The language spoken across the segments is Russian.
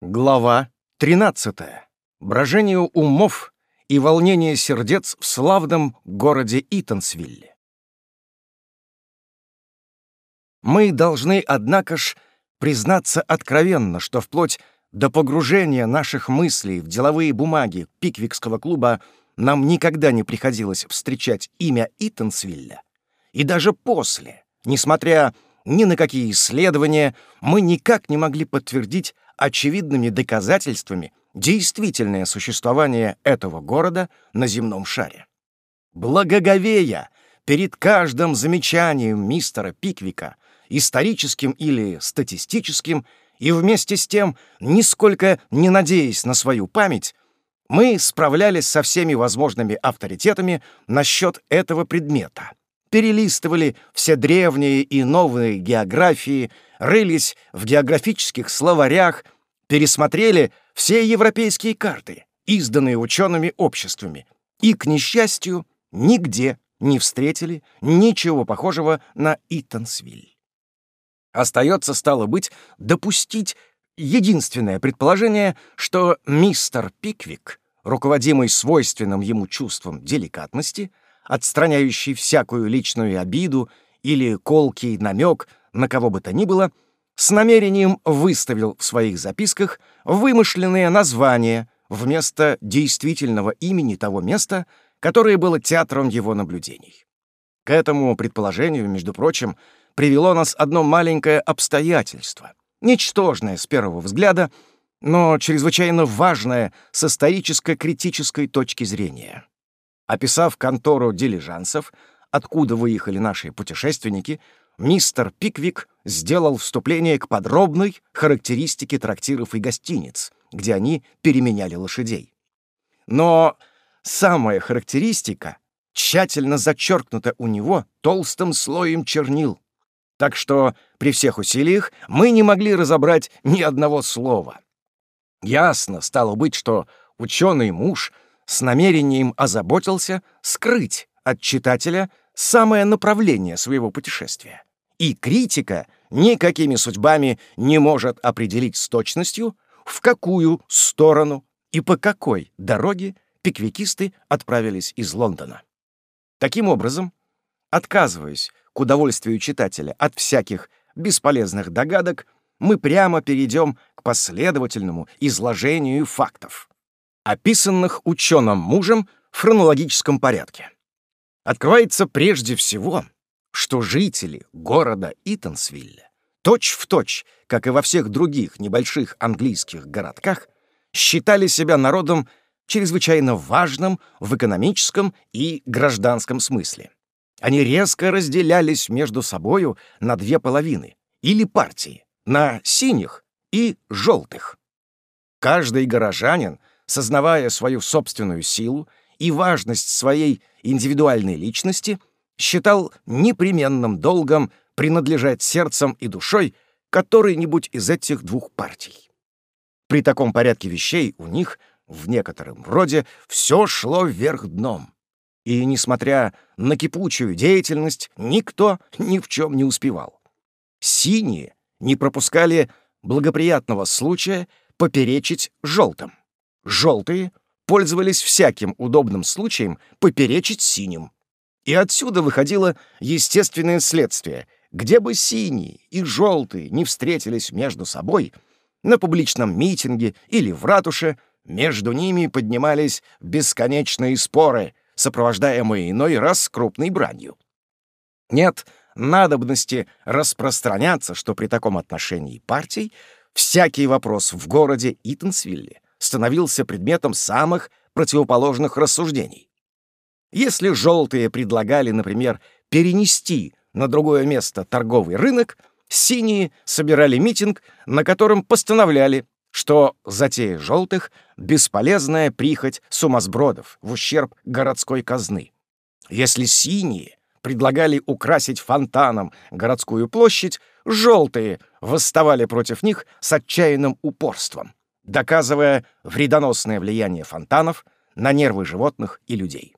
Глава 13. Брожение умов и волнение сердец в славном городе Итансвилле. Мы должны, однако ж, признаться откровенно, что вплоть до погружения наших мыслей в деловые бумаги Пиквикского клуба нам никогда не приходилось встречать имя Итансвилля, и даже после, несмотря ни на какие исследования, мы никак не могли подтвердить очевидными доказательствами действительное существование этого города на земном шаре. Благоговея перед каждым замечанием мистера Пиквика, историческим или статистическим, и вместе с тем, нисколько не надеясь на свою память, мы справлялись со всеми возможными авторитетами насчет этого предмета, перелистывали все древние и новые географии, рылись в географических словарях, пересмотрели все европейские карты, изданные учеными обществами, и, к несчастью, нигде не встретили ничего похожего на Итансвиль. Остается, стало быть, допустить единственное предположение, что мистер Пиквик, руководимый свойственным ему чувством деликатности, отстраняющий всякую личную обиду или колкий намек на кого бы то ни было, с намерением выставил в своих записках вымышленные названия вместо действительного имени того места, которое было театром его наблюдений. К этому предположению, между прочим, привело нас одно маленькое обстоятельство, ничтожное с первого взгляда, но чрезвычайно важное с историческо-критической точки зрения. Описав контору дилижансов, откуда выехали наши путешественники, мистер Пиквик сделал вступление к подробной характеристике трактиров и гостиниц, где они переменяли лошадей. Но самая характеристика тщательно зачеркнута у него толстым слоем чернил, так что при всех усилиях мы не могли разобрать ни одного слова. Ясно стало быть, что ученый муж с намерением озаботился скрыть от читателя самое направление своего путешествия. И критика никакими судьбами не может определить с точностью, в какую сторону и по какой дороге пиквикисты отправились из Лондона. Таким образом, отказываясь к удовольствию читателя от всяких бесполезных догадок, мы прямо перейдем к последовательному изложению фактов, описанных ученым мужем в хронологическом порядке. Открывается прежде всего что жители города Итансвилля точь-в-точь, как и во всех других небольших английских городках, считали себя народом чрезвычайно важным в экономическом и гражданском смысле. Они резко разделялись между собою на две половины или партии, на синих и желтых. Каждый горожанин, сознавая свою собственную силу и важность своей индивидуальной личности, считал непременным долгом принадлежать сердцем и душой которой-нибудь из этих двух партий. При таком порядке вещей у них, в некотором роде, все шло вверх дном. И, несмотря на кипучую деятельность, никто ни в чем не успевал. Синие не пропускали благоприятного случая поперечить желтым. Желтые пользовались всяким удобным случаем поперечить синим. И отсюда выходило естественное следствие. Где бы синие и желтые не встретились между собой, на публичном митинге или в ратуше, между ними поднимались бесконечные споры, сопровождаемые иной раз крупной бранью. Нет надобности распространяться, что при таком отношении партий всякий вопрос в городе Итансвилле становился предметом самых противоположных рассуждений. Если желтые предлагали, например, перенести на другое место торговый рынок, синие собирали митинг, на котором постановляли, что затея желтых — бесполезная прихоть сумасбродов в ущерб городской казны. Если синие предлагали украсить фонтаном городскую площадь, желтые восставали против них с отчаянным упорством, доказывая вредоносное влияние фонтанов на нервы животных и людей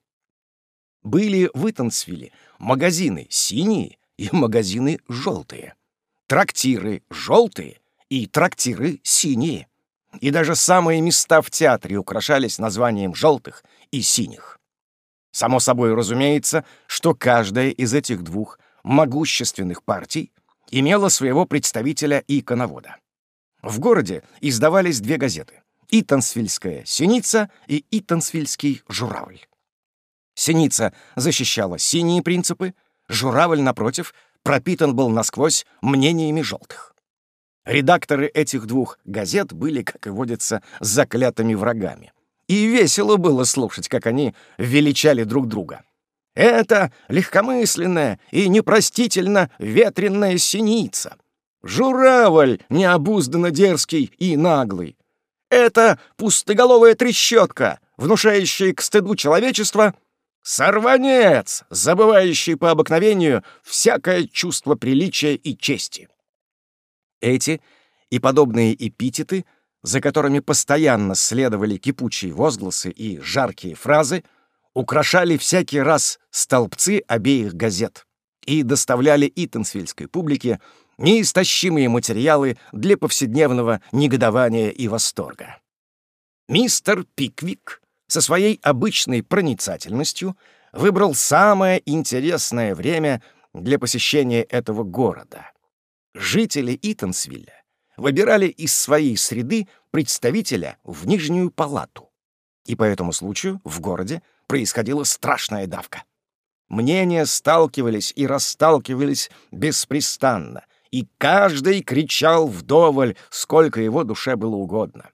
были в Итансвилле магазины синие и магазины желтые, трактиры желтые и трактиры синие. и даже самые места в театре украшались названием «желтых» и «синих». Само собой разумеется, что каждая из этих двух могущественных партий имела своего представителя и иконовода. В городе издавались две газеты — «Итансвильская синица» и «Итансвильский журавль». Синица защищала синие принципы, журавль, напротив, пропитан был насквозь мнениями желтых. Редакторы этих двух газет были, как и водится, заклятыми врагами. И весело было слушать, как они величали друг друга. Это легкомысленная и непростительно ветренная синица. Журавль необузданно дерзкий и наглый. Это пустоголовая трещотка, внушающая к стыду человечества Сорванец, забывающий по обыкновению всякое чувство приличия и чести. Эти и подобные эпитеты, за которыми постоянно следовали кипучие возгласы и жаркие фразы, украшали всякий раз столбцы обеих газет и доставляли итансвильской публике неистощимые материалы для повседневного негодования и восторга. Мистер Пиквик со своей обычной проницательностью выбрал самое интересное время для посещения этого города. Жители Итансвилля выбирали из своей среды представителя в Нижнюю палату. И по этому случаю в городе происходила страшная давка. Мнения сталкивались и расталкивались беспрестанно, и каждый кричал вдоволь, сколько его душе было угодно.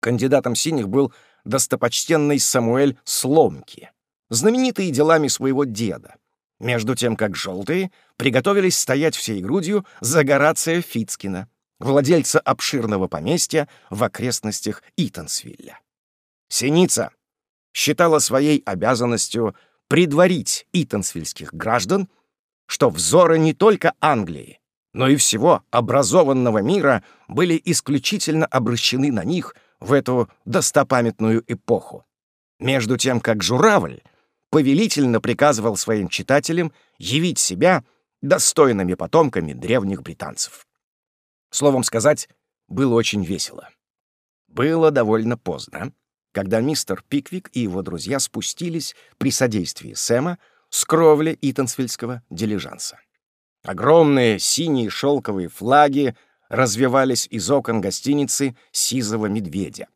Кандидатом синих был достопочтенный Самуэль Сломки, знаменитый делами своего деда, между тем как желтые приготовились стоять всей грудью за Горация Фицкина, владельца обширного поместья в окрестностях Итансвилля. Синица считала своей обязанностью предварить итансвильских граждан, что взоры не только Англии, но и всего образованного мира были исключительно обращены на них в эту достопамятную эпоху. Между тем, как журавль повелительно приказывал своим читателям явить себя достойными потомками древних британцев. Словом сказать, было очень весело. Было довольно поздно, когда мистер Пиквик и его друзья спустились при содействии Сэма с кровли Итансвильского дилижанса. Огромные синие шелковые флаги развивались из окон гостиницы «Сизого медведя».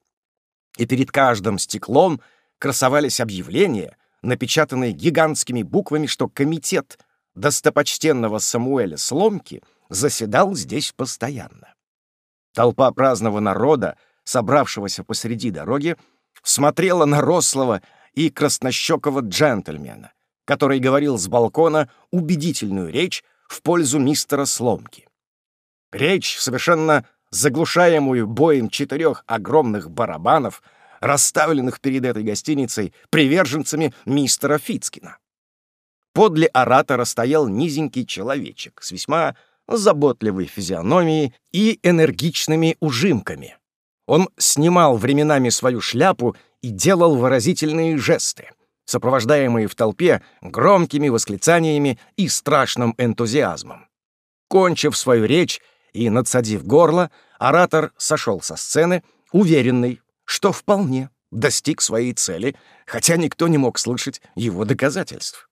И перед каждым стеклом красовались объявления, напечатанные гигантскими буквами, что комитет достопочтенного Самуэля Сломки заседал здесь постоянно. Толпа праздного народа, собравшегося посреди дороги, смотрела на рослого и краснощекого джентльмена, который говорил с балкона убедительную речь в пользу мистера Сломки. Речь, совершенно заглушаемую боем четырех огромных барабанов, расставленных перед этой гостиницей приверженцами мистера Фицкина. Подле оратора стоял низенький человечек с весьма заботливой физиономией и энергичными ужимками. Он снимал временами свою шляпу и делал выразительные жесты, сопровождаемые в толпе громкими восклицаниями и страшным энтузиазмом. Кончив свою речь и надсадив горло, оратор сошел со сцены, уверенный, что вполне достиг своей цели, хотя никто не мог слышать его доказательств.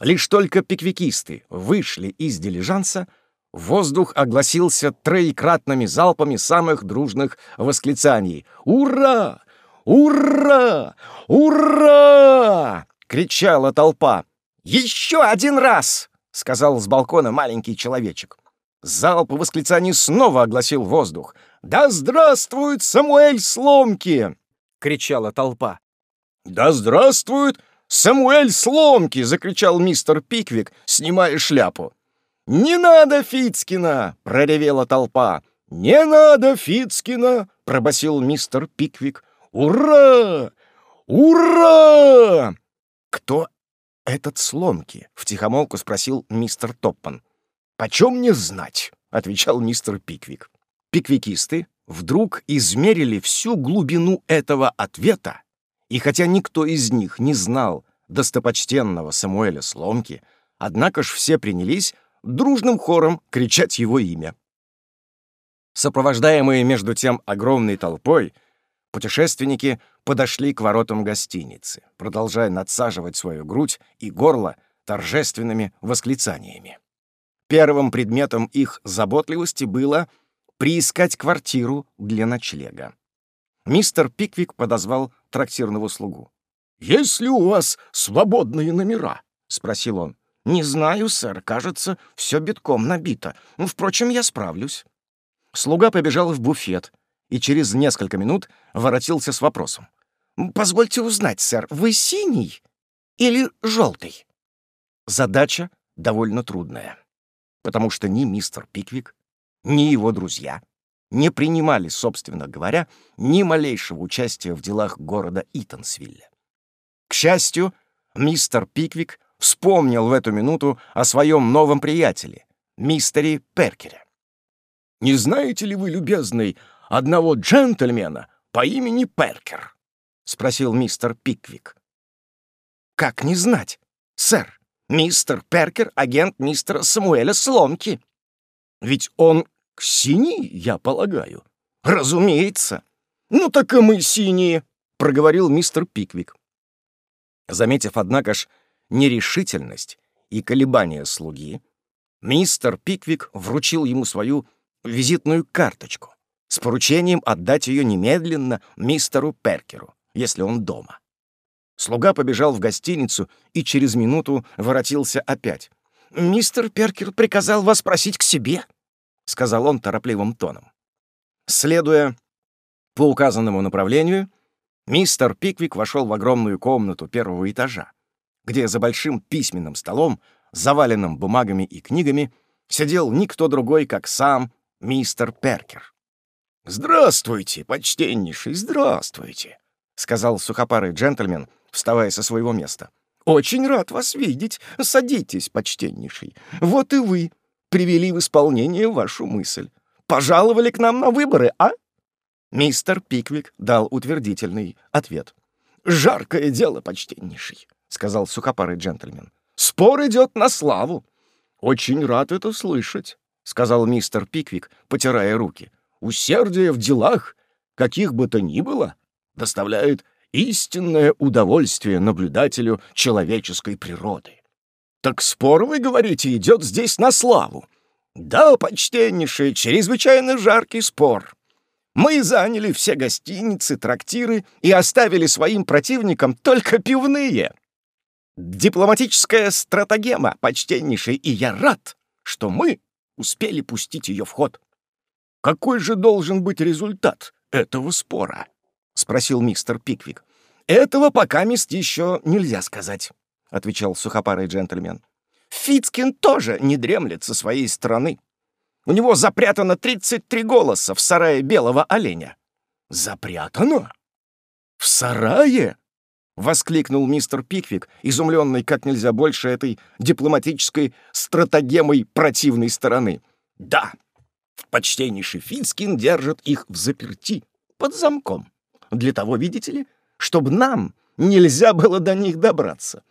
Лишь только пиквикисты вышли из дилижанса, Воздух огласился троекратными залпами самых дружных восклицаний. «Ура! Ура! Ура!» — кричала толпа. «Еще один раз!» — сказал с балкона маленький человечек. Залп восклицаний снова огласил воздух. «Да здравствует Самуэль Сломки!» — кричала толпа. «Да здравствует Самуэль Сломки!» — закричал мистер Пиквик, снимая шляпу. «Не надо Фицкина!» — проревела толпа. «Не надо Фицкина!» — пробасил мистер Пиквик. «Ура! Ура!» «Кто этот сломки?» — втихомолку спросил мистер Топпан. «Почем мне знать?» — отвечал мистер Пиквик. Пиквикисты вдруг измерили всю глубину этого ответа, и хотя никто из них не знал достопочтенного Самуэля Сломки, однако ж все принялись дружным хором кричать его имя. Сопровождаемые между тем огромной толпой, путешественники подошли к воротам гостиницы, продолжая надсаживать свою грудь и горло торжественными восклицаниями. Первым предметом их заботливости было приискать квартиру для ночлега. Мистер Пиквик подозвал трактирного слугу. «Есть ли у вас свободные номера?» — спросил он. «Не знаю, сэр. Кажется, все битком набито. Впрочем, я справлюсь». Слуга побежал в буфет и через несколько минут воротился с вопросом. «Позвольте узнать, сэр, вы синий или желтый?» Задача довольно трудная, потому что ни мистер Пиквик, ни его друзья не принимали, собственно говоря, ни малейшего участия в делах города Итансвилля. К счастью, мистер Пиквик вспомнил в эту минуту о своем новом приятеле, мистере Перкере. «Не знаете ли вы, любезный, одного джентльмена по имени Перкер?» — спросил мистер Пиквик. «Как не знать, сэр? Мистер Перкер — агент мистера Самуэля Сломки. Ведь он синий, я полагаю». «Разумеется». «Ну так и мы синие», — проговорил мистер Пиквик. Заметив, однако ж, нерешительность и колебания слуги, мистер Пиквик вручил ему свою визитную карточку с поручением отдать ее немедленно мистеру Перкеру, если он дома. Слуга побежал в гостиницу и через минуту воротился опять. «Мистер Перкер приказал вас просить к себе», — сказал он торопливым тоном. Следуя по указанному направлению, мистер Пиквик вошел в огромную комнату первого этажа, где за большим письменным столом, заваленным бумагами и книгами, сидел никто другой, как сам мистер Перкер. «Здравствуйте, почтеннейший, здравствуйте», — сказал сухопарый джентльмен, вставая со своего места. «Очень рад вас видеть. Садитесь, почтеннейший. Вот и вы привели в исполнение вашу мысль. Пожаловали к нам на выборы, а?» Мистер Пиквик дал утвердительный ответ. «Жаркое дело, почтеннейший», — сказал сухопарый джентльмен. «Спор идет на славу». «Очень рад это слышать», — сказал мистер Пиквик, потирая руки. «Усердие в делах, каких бы то ни было, доставляет истинное удовольствие наблюдателю человеческой природы. Так спор, вы говорите, идет здесь на славу. Да, почтеннейший, чрезвычайно жаркий спор. Мы заняли все гостиницы, трактиры и оставили своим противникам только пивные. Дипломатическая стратагема, почтеннейший, и я рад, что мы успели пустить ее в ход. Какой же должен быть результат этого спора? — спросил мистер Пиквик. «Этого пока мест еще нельзя сказать», — отвечал сухопарый джентльмен. «Фицкин тоже не дремлет со своей стороны. У него запрятано 33 голоса в сарае белого оленя». «Запрятано? В сарае?» — воскликнул мистер Пиквик, изумленный как нельзя больше этой дипломатической стратагемой противной стороны. «Да, почтеннейший Фицкин держит их в заперти, под замком. Для того, видите ли, чтобы нам нельзя было до них добраться.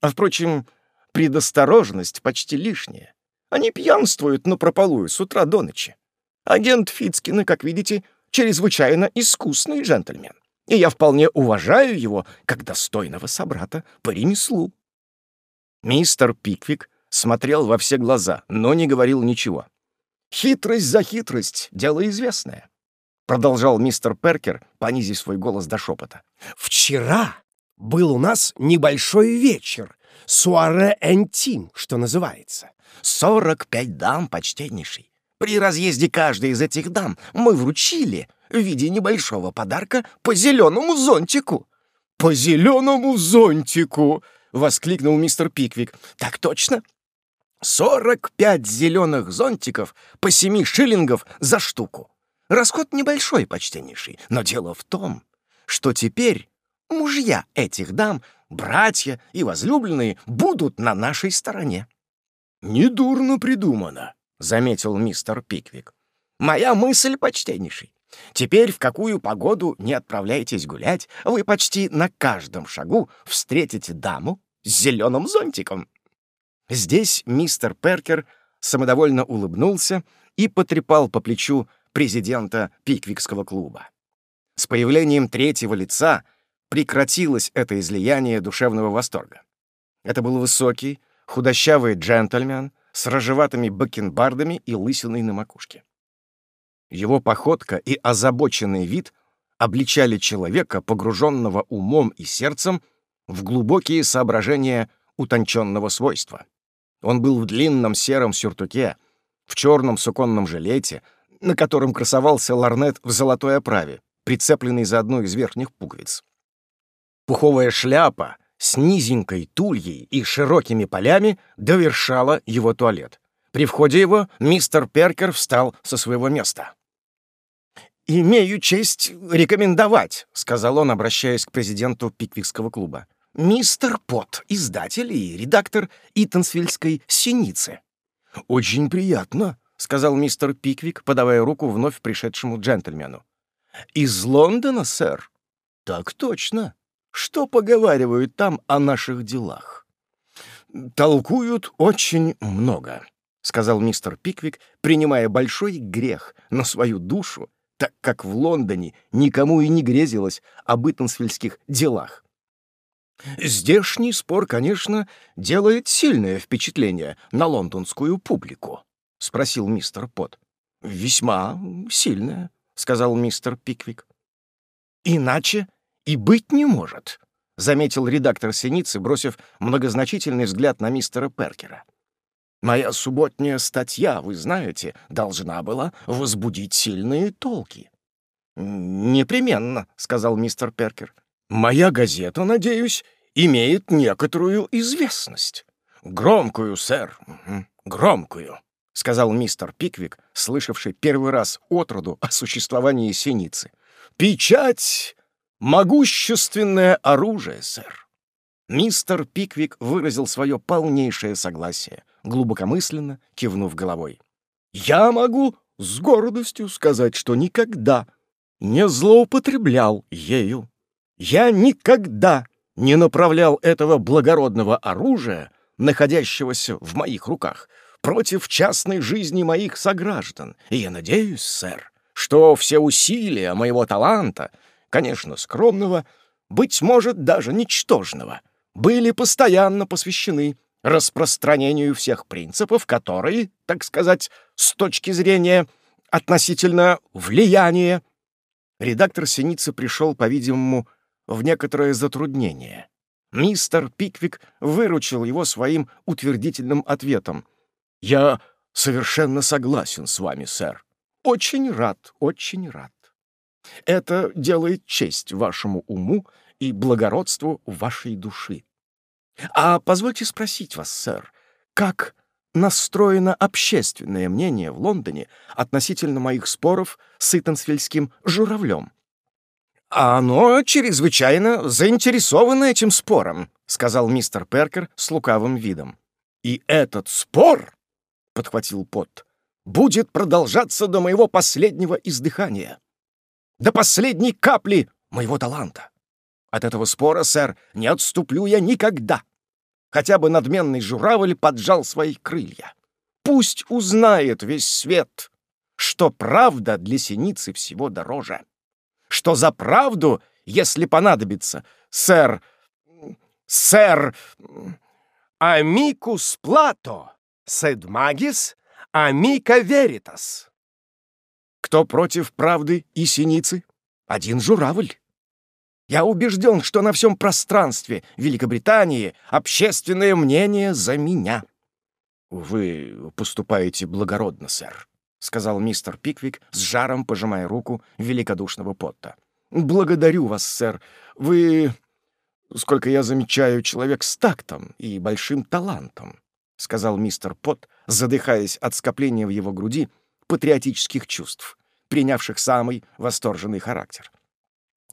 А, впрочем, предосторожность почти лишняя. Они пьянствуют напропалую с утра до ночи. Агент Фицкина, как видите, чрезвычайно искусный джентльмен, и я вполне уважаю его как достойного собрата по ремеслу. Мистер Пиквик смотрел во все глаза, но не говорил ничего. Хитрость за хитрость — дело известное. — продолжал мистер Перкер, понизив свой голос до шепота. «Вчера был у нас небольшой вечер, суаре энтим, что называется. Сорок пять дам, почтеннейший. При разъезде каждой из этих дам мы вручили в виде небольшого подарка по зеленому зонтику». «По зеленому зонтику!» — воскликнул мистер Пиквик. «Так точно. Сорок пять зеленых зонтиков по семи шиллингов за штуку. Расход небольшой, почтеннейший, но дело в том, что теперь мужья этих дам, братья и возлюбленные будут на нашей стороне. «Недурно придумано», — заметил мистер Пиквик. «Моя мысль, почтеннейший. Теперь в какую погоду не отправляйтесь гулять, вы почти на каждом шагу встретите даму с зеленым зонтиком». Здесь мистер Перкер самодовольно улыбнулся и потрепал по плечу президента Пиквикского клуба. С появлением третьего лица прекратилось это излияние душевного восторга. Это был высокий, худощавый джентльмен с рыжеватыми бакенбардами и лысиной на макушке. Его походка и озабоченный вид обличали человека, погруженного умом и сердцем в глубокие соображения утонченного свойства. Он был в длинном сером сюртуке, в черном суконном жилете, на котором красовался ларнет в золотой оправе, прицепленный за одну из верхних пуговиц. Пуховая шляпа с низенькой тульей и широкими полями довершала его туалет. При входе его мистер Перкер встал со своего места. «Имею честь рекомендовать», — сказал он, обращаясь к президенту Пиквикского клуба. «Мистер Пот, издатель и редактор Итансвильской «Синицы». «Очень приятно», — сказал мистер Пиквик, подавая руку вновь пришедшему джентльмену. «Из Лондона, сэр?» «Так точно. Что поговаривают там о наших делах?» «Толкуют очень много», — сказал мистер Пиквик, принимая большой грех на свою душу так как в Лондоне никому и не грезилось об итансвильских делах. Здешний спор, конечно, делает сильное впечатление на лондонскую публику, — спросил мистер Пот. «Весьма сильное», — сказал мистер Пиквик. «Иначе и быть не может», — заметил редактор «Синицы», бросив многозначительный взгляд на мистера Перкера. Моя субботняя статья, вы знаете, должна была возбудить сильные толки. «Непременно», — сказал мистер Перкер. «Моя газета, надеюсь, имеет некоторую известность». «Громкую, сэр, громкую», — сказал мистер Пиквик, слышавший первый раз отроду о существовании синицы. «Печать — могущественное оружие, сэр». Мистер Пиквик выразил свое полнейшее согласие — глубокомысленно кивнув головой. «Я могу с гордостью сказать, что никогда не злоупотреблял ею. Я никогда не направлял этого благородного оружия, находящегося в моих руках, против частной жизни моих сограждан. И я надеюсь, сэр, что все усилия моего таланта, конечно, скромного, быть может, даже ничтожного, были постоянно посвящены распространению всех принципов, которые, так сказать, с точки зрения относительно влияния. Редактор «Синицы» пришел, по-видимому, в некоторое затруднение. Мистер Пиквик выручил его своим утвердительным ответом. «Я совершенно согласен с вами, сэр. Очень рад, очень рад. Это делает честь вашему уму и благородству вашей души. А позвольте спросить вас, сэр, как настроено общественное мнение в Лондоне относительно моих споров с Итансвильским журавлем? «Оно чрезвычайно заинтересовано этим спором», — сказал мистер Перкер с лукавым видом. «И этот спор, — подхватил Пот, — будет продолжаться до моего последнего издыхания, до последней капли моего таланта. От этого спора, сэр, не отступлю я никогда. Хотя бы надменный журавль поджал свои крылья. Пусть узнает весь свет, что правда для синицы всего дороже. Что за правду, если понадобится, сэр... сэр... Амикус Плато, сед магис, амика веритас. Кто против правды и синицы? Один журавль. Я убежден, что на всем пространстве Великобритании общественное мнение за меня. «Вы поступаете благородно, сэр», — сказал мистер Пиквик, с жаром пожимая руку великодушного Потта. «Благодарю вас, сэр. Вы, сколько я замечаю, человек с тактом и большим талантом», — сказал мистер Пот, задыхаясь от скопления в его груди патриотических чувств, принявших самый восторженный характер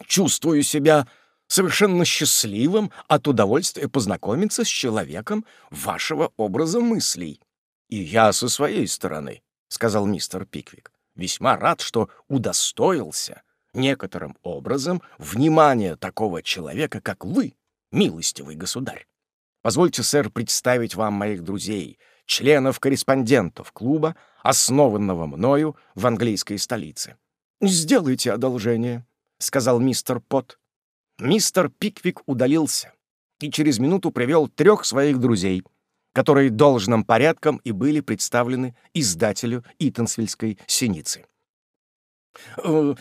чувствую себя совершенно счастливым от удовольствия познакомиться с человеком вашего образа мыслей. И я со своей стороны, — сказал мистер Пиквик, — весьма рад, что удостоился некоторым образом внимания такого человека, как вы, милостивый государь. Позвольте, сэр, представить вам моих друзей, членов-корреспондентов клуба, основанного мною в английской столице. «Сделайте одолжение», — сказал мистер Пот. Мистер Пиквик удалился и через минуту привел трех своих друзей, которые должным порядком и были представлены издателю Итансвильской синицы. «Э,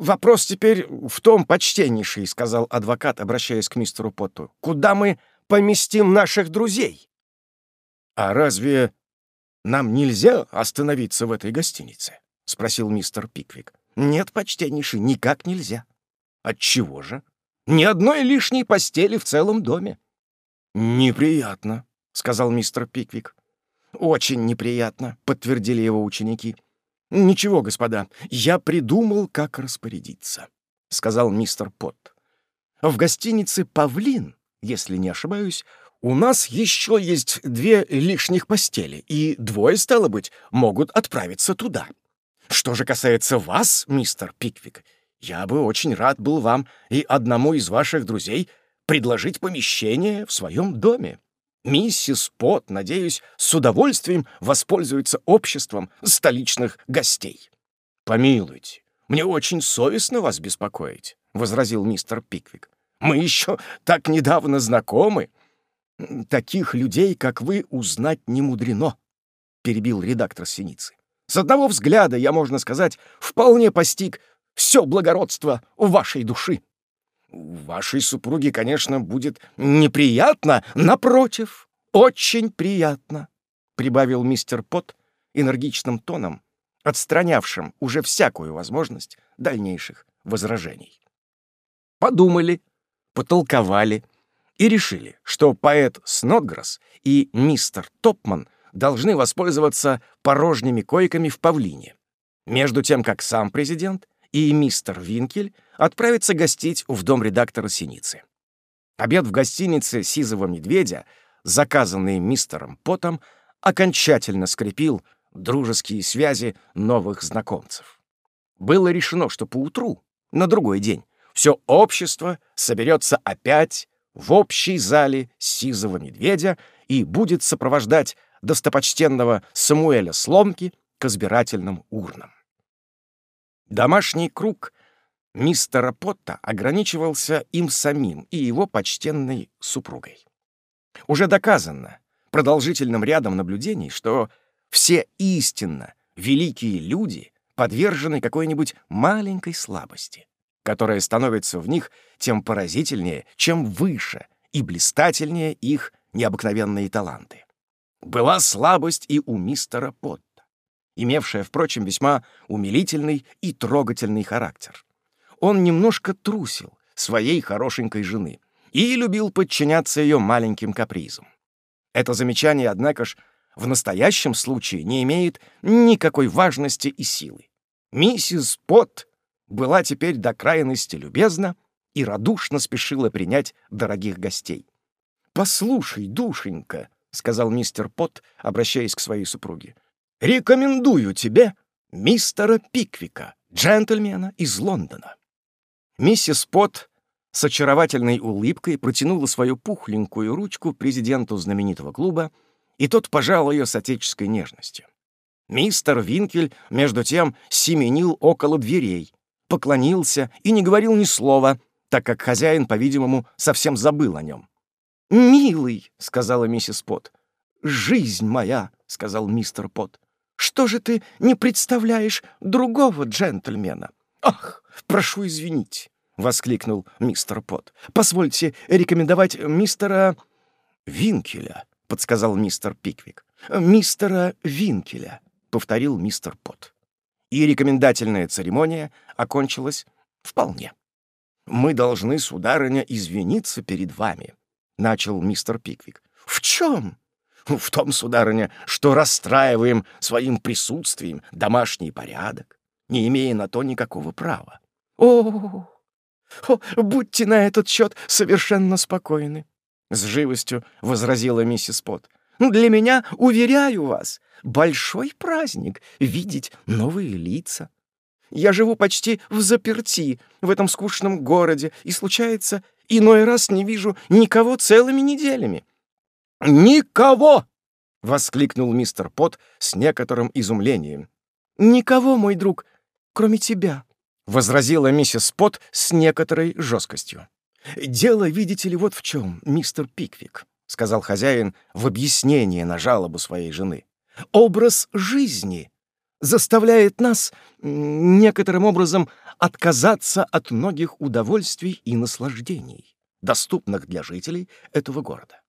«Вопрос теперь в том, почтеннейший», — сказал адвокат, обращаясь к мистеру Потту. «Куда мы поместим наших друзей?» «А разве нам нельзя остановиться в этой гостинице?» — спросил мистер Пиквик. «Нет, почтеннейший, никак нельзя». «Отчего же? Ни одной лишней постели в целом доме». «Неприятно», — сказал мистер Пиквик. «Очень неприятно», — подтвердили его ученики. «Ничего, господа, я придумал, как распорядиться», — сказал мистер Пот. «В гостинице «Павлин», если не ошибаюсь, у нас еще есть две лишних постели, и двое, стало быть, могут отправиться туда. Что же касается вас, мистер Пиквик, я бы очень рад был вам и одному из ваших друзей предложить помещение в своем доме. Миссис Пот, надеюсь, с удовольствием воспользуется обществом столичных гостей. Помилуйте, мне очень совестно вас беспокоить, — возразил мистер Пиквик. Мы еще так недавно знакомы, таких людей, как вы, узнать не мудрено», — перебил редактор Синицы. «С одного взгляда, я, можно сказать, вполне постиг все благородство вашей души. Вашей супруге, конечно, будет неприятно, напротив, очень приятно», — прибавил мистер Пот энергичным тоном, отстранявшим уже всякую возможность дальнейших возражений. Подумали, потолковали — и решили, что поэт Снотграсс и мистер Топман должны воспользоваться порожними койками в Павлине, между тем как сам президент и мистер Винкель отправятся гостить в дом редактора Синицы. Обед в гостинице «Сизого медведя», заказанный мистером Потом, окончательно скрепил дружеские связи новых знакомцев. Было решено, что поутру, на другой день, все общество соберется опять в общей зале сизого медведя и будет сопровождать достопочтенного Самуэля Сломки к избирательным урнам. Домашний круг мистера Потта ограничивался им самим и его почтенной супругой. Уже доказано продолжительным рядом наблюдений, что все истинно великие люди подвержены какой-нибудь маленькой слабости которое становится в них тем поразительнее, чем выше и блистательнее их необыкновенные таланты. Была слабость и у мистера Потта, имевшая, впрочем, весьма умилительный и трогательный характер. Он немножко трусил своей хорошенькой жены и любил подчиняться ее маленьким капризам. Это замечание, однако ж, в настоящем случае не имеет никакой важности и силы. Миссис Пот была теперь до крайности любезна и радушно спешила принять дорогих гостей. «Послушай, душенька», — сказал мистер Пот, обращаясь к своей супруге, — «рекомендую тебе мистера Пиквика, джентльмена из Лондона». Миссис Пот с очаровательной улыбкой протянула свою пухленькую ручку президенту знаменитого клуба, и тот пожал ее с отеческой нежностью. Мистер Винкель, между тем, семенил около дверей, поклонился и не говорил ни слова, так как хозяин, по-видимому, совсем забыл о нем. «Милый», — сказала миссис Пот. «Жизнь моя», — сказал мистер Пот. «Что же ты не представляешь другого джентльмена?» «Ах, прошу извинить», — воскликнул мистер Пот. «Позвольте рекомендовать мистера Винкеля», — подсказал мистер Пиквик. «Мистера Винкеля», — повторил мистер Пот и рекомендательная церемония окончилась вполне. «Мы должны, сударыня, извиниться перед вами», — начал мистер Пиквик. «В чем?» «В том, сударыня, что расстраиваем своим присутствием домашний порядок, не имея на то никакого права». «О, о будьте на этот счет совершенно спокойны», — с живостью возразила миссис Пот. «Для меня, уверяю вас, большой праздник — видеть новые лица. Я живу почти в заперти в этом скучном городе, и, случается, иной раз не вижу никого целыми неделями». «Никого!» — воскликнул мистер Пот с некоторым изумлением. «Никого, мой друг, кроме тебя», — возразила миссис Пот с некоторой жесткостью. «Дело, видите ли, вот в чем, мистер Пиквик», — сказал хозяин в объяснение на жалобу своей жены. «Образ жизни заставляет нас некоторым образом отказаться от многих удовольствий и наслаждений, доступных для жителей этого города.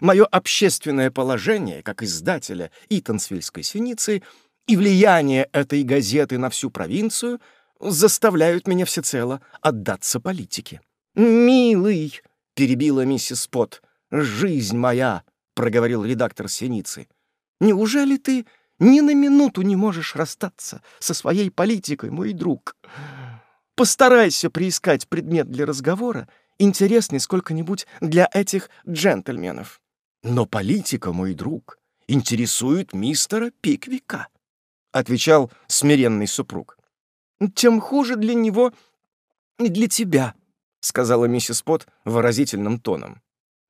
Мое общественное положение как издателя Итансвильской синицы и влияние этой газеты на всю провинцию заставляют меня всецело отдаться политике. «Милый!» — перебила миссис Пот. «Жизнь моя!» — проговорил редактор синицы. «Неужели ты ни на минуту не можешь расстаться со своей политикой, мой друг? Постарайся приискать предмет для разговора интересный сколько-нибудь для этих джентльменов. Но политика, мой друг, интересует мистера Пиквика, отвечал смиренный супруг. Тем хуже для него и для тебя, сказала миссис Пот выразительным тоном.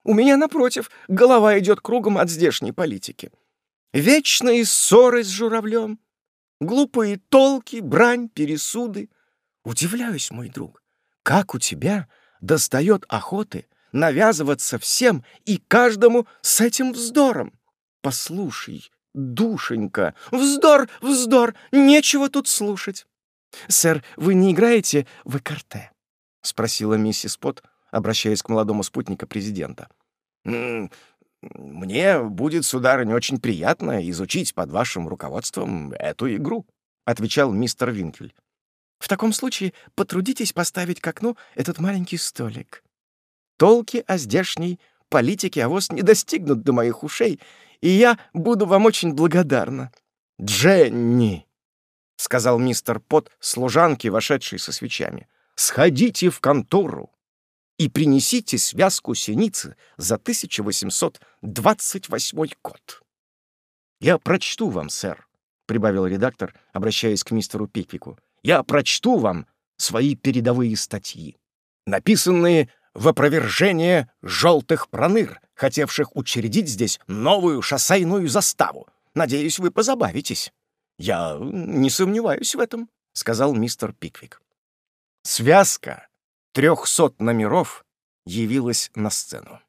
У меня, напротив, голова идет кругом от здешней политики. Вечные ссоры с журавлем, глупые толки, брань, пересуды. Удивляюсь, мой друг, как у тебя достает охоты навязываться всем и каждому с этим вздором. Послушай, душенька, вздор, вздор, нечего тут слушать. Сэр, вы не играете в экарте? — спросила миссис Пот, обращаясь к молодому спутнику президента. «Мне будет, сударыня, очень приятно изучить под вашим руководством эту игру», — отвечал мистер Винкель. В таком случае потрудитесь поставить к окну этот маленький столик. Толки о здешней политике авось не достигнут до моих ушей, и я буду вам очень благодарна. «Дженни!» — сказал мистер Пот служанке, вошедшей со свечами. «Сходите в контору и принесите связку синицы за 1828 год». «Я прочту вам, сэр», — прибавил редактор, обращаясь к мистеру Пиквику я прочту вам свои передовые статьи, написанные в опровержение желтых проныр, хотевших учредить здесь новую шоссейную заставу. Надеюсь, вы позабавитесь. Я не сомневаюсь в этом, — сказал мистер Пиквик. Связка трехсот номеров явилась на сцену.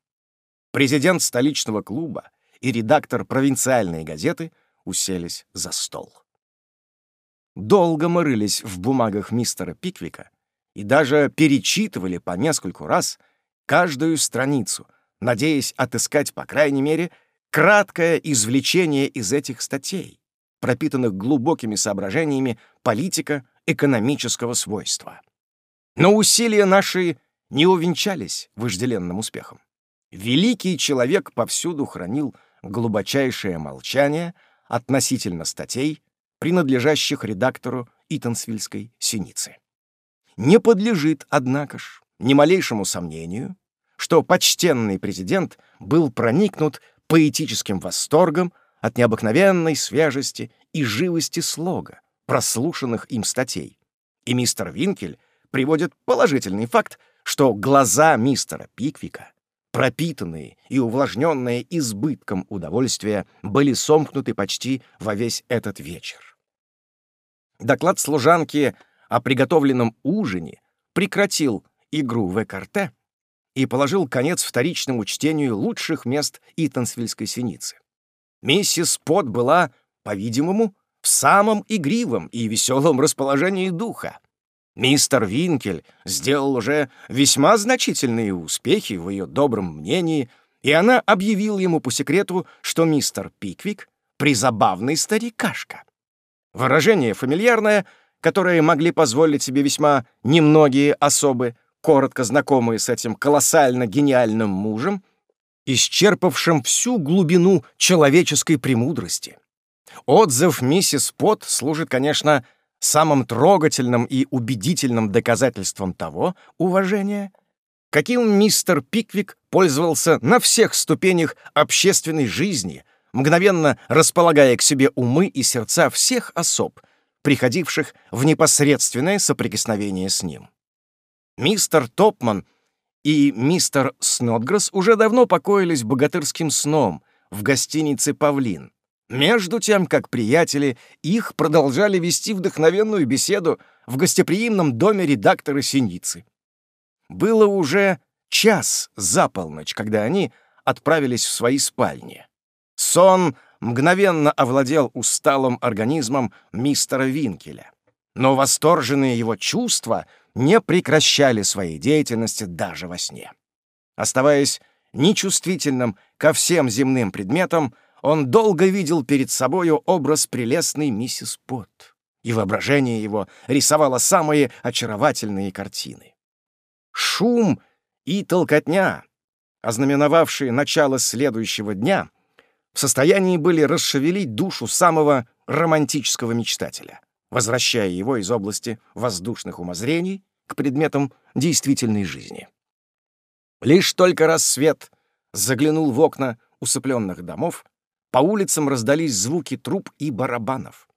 Президент столичного клуба и редактор провинциальной газеты уселись за стол. Долго мы рылись в бумагах мистера Пиквика и даже перечитывали по нескольку раз каждую страницу, надеясь отыскать, по крайней мере, краткое извлечение из этих статей, пропитанных глубокими соображениями политика экономического свойства. Но усилия наши не увенчались вожделенным успехом. Великий человек повсюду хранил глубочайшее молчание относительно статей, принадлежащих редактору Итансвильской синицы. Не подлежит, однако ж, ни малейшему сомнению, что почтенный президент был проникнут поэтическим восторгом от необыкновенной свежести и живости слога, прослушанных им статей. И мистер Винкель приводит положительный факт, что глаза мистера Пиквика, пропитанные и увлажненные избытком удовольствия, были сомкнуты почти во весь этот вечер. Доклад служанки о приготовленном ужине прекратил игру в экарте и положил конец вторичному чтению лучших мест Итансвильской синицы. Миссис Пот была, по-видимому, в самом игривом и веселом расположении духа. Мистер Винкель сделал уже весьма значительные успехи в ее добром мнении, и она объявила ему по секрету, что мистер Пиквик — призабавный старикашка. Выражение фамильярное, которое могли позволить себе весьма немногие особы, коротко знакомые с этим колоссально гениальным мужем, исчерпавшим всю глубину человеческой премудрости. Отзыв миссис Пот служит, конечно, самым трогательным и убедительным доказательством того уважения, каким мистер Пиквик пользовался на всех ступенях общественной жизни — мгновенно располагая к себе умы и сердца всех особ, приходивших в непосредственное соприкосновение с ним. Мистер Топман и мистер Снотгресс уже давно покоились богатырским сном в гостинице «Павлин». Между тем, как приятели их продолжали вести вдохновенную беседу в гостеприимном доме редактора Синицы. Было уже час за полночь, когда они отправились в свои спальни. Сон мгновенно овладел усталым организмом мистера Винкеля. Но восторженные его чувства не прекращали своей деятельности даже во сне. Оставаясь нечувствительным ко всем земным предметам, он долго видел перед собою образ прелестной миссис Пот, и воображение его рисовало самые очаровательные картины. Шум и толкотня, ознаменовавшие начало следующего дня, в состоянии были расшевелить душу самого романтического мечтателя, возвращая его из области воздушных умозрений к предметам действительной жизни. Лишь только рассвет заглянул в окна усыпленных домов, по улицам раздались звуки труб и барабанов,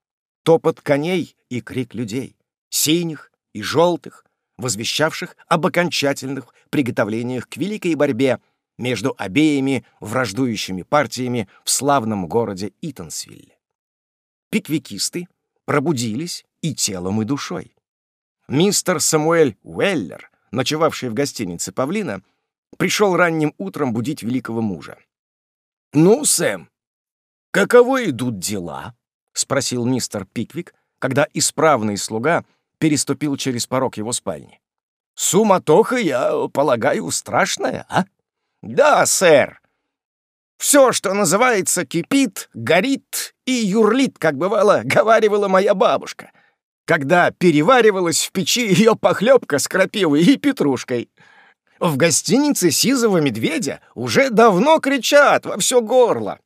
топот коней и крик людей, синих и желтых, возвещавших об окончательных приготовлениях к великой борьбе между обеими враждующими партиями в славном городе Итансвилле. Пиквикисты пробудились и телом, и душой. Мистер Самуэль Уэллер, ночевавший в гостинице «Павлина», пришел ранним утром будить великого мужа. «Ну, Сэм, каково идут дела?» — спросил мистер Пиквик, когда исправный слуга переступил через порог его спальни. «Суматоха, я полагаю, страшная, а?» «Да, сэр. Все, что называется, кипит, горит и юрлит, как бывало, говаривала моя бабушка, когда переваривалась в печи ее похлебка с крапивой и петрушкой. В гостинице «Сизого медведя» уже давно кричат во все горло.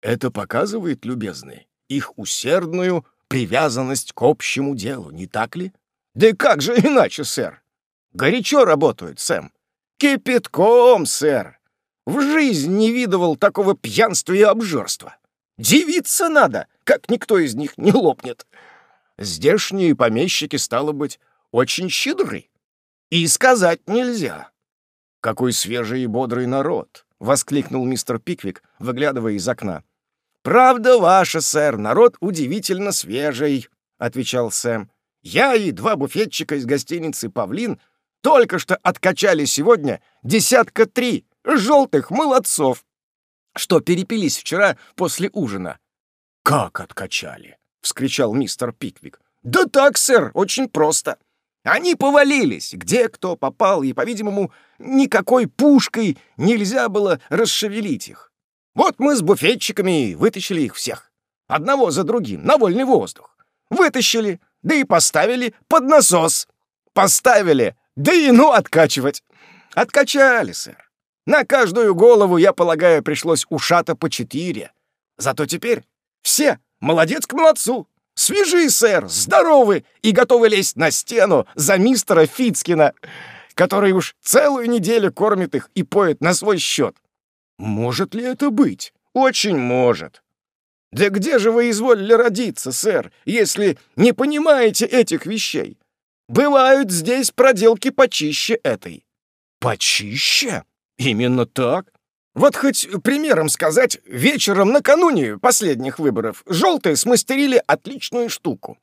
Это показывает, любезный, их усердную привязанность к общему делу, не так ли? Да как же иначе, сэр? Горячо работают, Сэм. Кипятком, сэр. В жизнь не видывал такого пьянства и обжорства. Дивиться надо, как никто из них не лопнет. Здешние помещики, стало быть, очень щедры. И сказать нельзя. «Какой свежий и бодрый народ!» — воскликнул мистер Пиквик, выглядывая из окна. «Правда ваша, сэр, народ удивительно свежий», — отвечал Сэм. «Я и два буфетчика из гостиницы «Павлин» только что откачали сегодня десятка три желтых молодцов, что перепились вчера после ужина». «Как откачали?» — вскричал мистер Пиквик. «Да так, сэр, очень просто. Они повалились, где кто попал, и, по-видимому, никакой пушкой нельзя было расшевелить их. Вот мы с буфетчиками вытащили их всех, одного за другим, на вольный воздух. Вытащили, да и поставили под насос. Поставили, да и ну откачивать. Откачали, сэр. На каждую голову, я полагаю, пришлось ушата по четыре. Зато теперь все молодец к молодцу. Свежи, сэр, здоровы и готовы лезть на стену за мистера Фицкина, который уж целую неделю кормит их и поет на свой счет. Может ли это быть? Очень может. Да где же вы изволили родиться, сэр, если не понимаете этих вещей? Бывают здесь проделки почище этой. Почище? Именно так. Вот хоть примером сказать, вечером накануне последних выборов желтые смастерили отличную штуку.